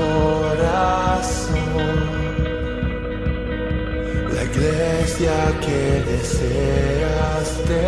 corazón. La iglesia que deseaste.